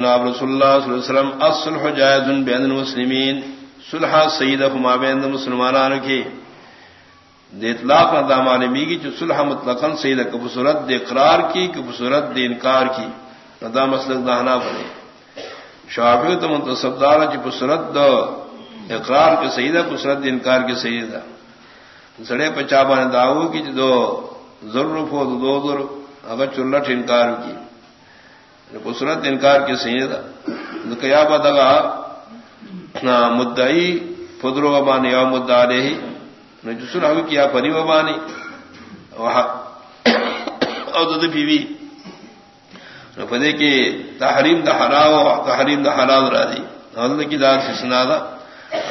ناب رسول اللہ صلی اللہ علیہ وسلم، الصلح جائز بین المسلمین، صلح سید فما بین مسلمانان کی۔ دے اطلاق نہ دامان میگی جو صلح مطلقا سید کب صورت دے اقرار کی کب صورت دے انکار کی۔ نہ دا مسلک دہنا بنے شافی تو منتصب دار جو صورت دو اقرار کے سیدہ کسرت انکار کے سیدہ۔ سڑے پچا بان داو کی جو دو ضرور فو دو ضرور اگر چلٹ انکار کی۔ قسرت انکار کے سید۔ کیا بدگا مدعی فدرو وبانی یا مدعا لے ہی جسر ہوئی کیا پری وبانی اور بیوی۔ پدے کے تحریم دا حراو تحریم دا حلال را دی۔ حضرت کی داد سے سنا دا۔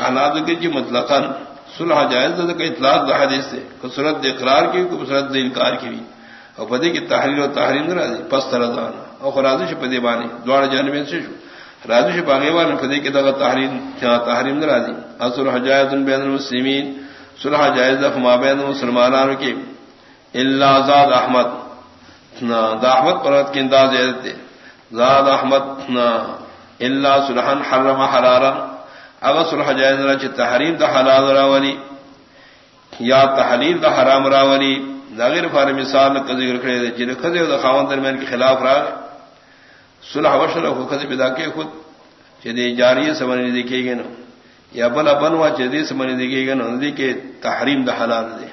حالات کے جی مطلقاً صلح جائز دا کہ اطلاق دا حدیث سے۔ کسرت اقرار کی کسرت انکار کی۔ بھی اور پدے کی تحریر و تحریم را دی۔ پس طرح دانا اور رازش پدی بانی دوڑ جانب سے شو؟ رازش باغی والے پدی کی دغا تحریم کیا تحریم نہ راضی اصل حجایت بین المسلمین. صلح جائز فما بین مسلمانان کی الا زاد احمد. نا دا احمد پرت کی انداز دے زاد احمد نا الا صلحن حرم حرارا اگر صلح جائز نہ چ تحریم دا حلال راولی یا تحلیل دا حرام راولی ظاہر فار مثال کا ذکر کرے دے چی جن خدے دا خاون درمیان کے خلاف راہ صلح وشر ہو خدے بدا کے خود چدی جاری سمجھ دیکھے گے نا یا بلا بنوا چدی سمجھ دیکھے گا نا ندی کے تحریم دا حلال دے۔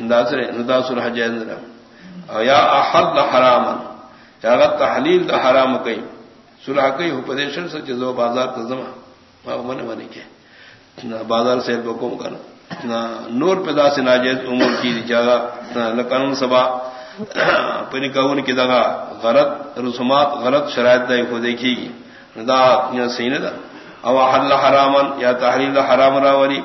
انداز ندا صلح جائز نہ او یا احد حراما یا تحلیل دا حرام کئی صلح کئی ہو پدیشن سے جزو بازار تزما ما من من کے بازار سے بکم کرنا نور پیدا سے ناجیز امور کی جگہ لکن سبا پنی کون کی دگا غلط رسومات، غلط شرائط دے کو دیکھی گی۔ دا سین دا۔ او حل حراما یا تحلیل حرام راوری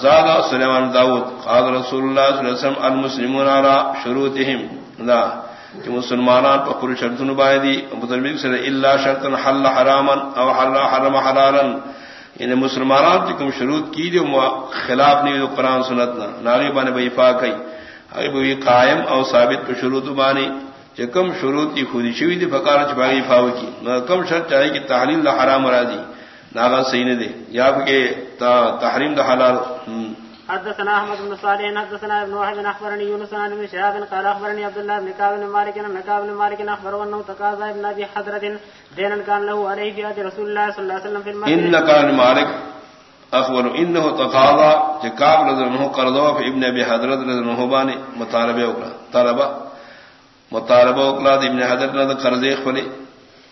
زادہ سلیمان داود قال رسول اللہ صلی اللہ علیہ وسلم، المسلمون على شروطهم دا کہ مسلمانان پر پر شرط نبایدی مطلب سے الا شرطا حل حراما او حل حرم حلالا۔ یعنی مسلمانان کی کم شروط کی جو خلاف نہیں قرآن سنتنا۔ ناغی بانے بھائی پاک ابھی قائم او ثابت پہ شروط بانی کم شروط کی خودی شوی دی فکار چپاگی فاو کی کم شرط چاہے کہ تحریم دا حرام راضی ناغا صحیح نے دے یا کہ تحریم دا حلال حدثنا احمد بن صالح حدثنا ابن واحد اخبرني يونس عن ابن شهاب قال اخبرني عبد الله بن كعب بن مالك ان كعب بن مالك اخبره انه تقاضى ابن ابي حضره دينا كان له عليه في رسول الله صلى الله عليه وسلم في المسجد. ان كان مالك اخبر انه تقاضى جكاب رضي الله قرضوا في ابن ابي حضرت رضي الله باني مطالبه وكلا طلبه مطالبه وكلا ابن حضرت رضي قرضه خلي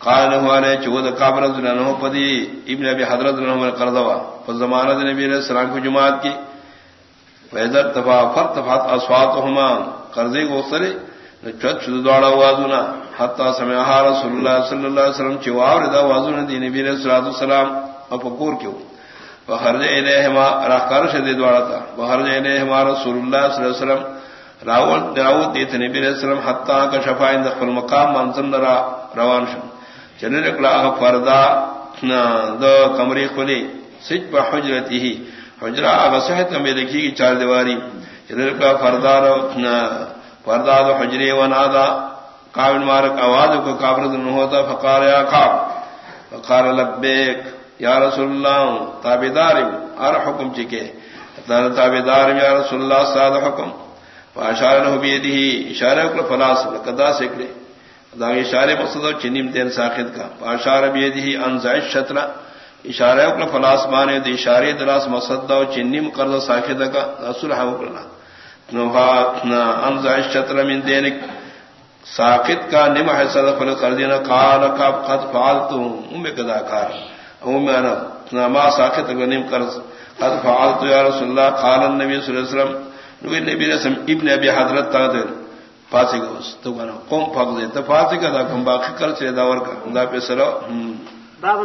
قال له عليه چود كعب رضي الله پدي ابن ابي حضرت رضي الله قرضوا فزمانه النبي صلى الله عليه وسلم کو جماعت کی فیضر تفا فر تفات اسوات ہما قرضے چت شد دوڑا وازونا. حتا سمعها رسول اللہ صلی اللہ علیہ وسلم چوار دا وازونا دی نبی علیہ الصلوۃ والسلام اپکور کیو. فخرج الیہما راکار شد دوڑا تھا فخرج الیہما رسول اللہ صلی اللہ علیہ وسلم راول داؤد دیت نبی علیہ السلام حتا کا شفاء عند المقام منزل را روان شم چلے رکلا فردا دو کمری کھلی سج بحجرته حجرا وسحت میں لکھی کی چار دیواری۔ چنے ادھر کا فردار فرداد حجرے و نادا۔ کابل مارک آواز کو کابر نہ ہوتا فقار یا کاب فقار لبیک یا رسول اللہ تابیدار ار حکم چکے۔ تابیدار یا رسول اللہ ساد حکم۔ فاشار نہ بیدی اشارہ کو فلاس قدا سکڑے دا اشارے مقصد چنیم تین ساخت کا۔ فاشار بیدی انزع شطرہ اشارہ اکل فلاس مانے، دے اشارے دراس مسدا چنیم قرض ساخد کا۔ اصل ہے کرنا انزع الشطر من دینک ساقط کا نم حصہ فل کر دینا۔ قال کا قد فعلت ام کذا کار ام انا ما قرض قد فعلت یا رسول اللہ قال النبي صلی اللہ علیہ وسلم نبی نبی رسم ابن ابي حضرت تا دے فاسق اس تو قوم پھگ دے تو فاسق کا کم باقی کر سے داور کا دا پہ سرو باب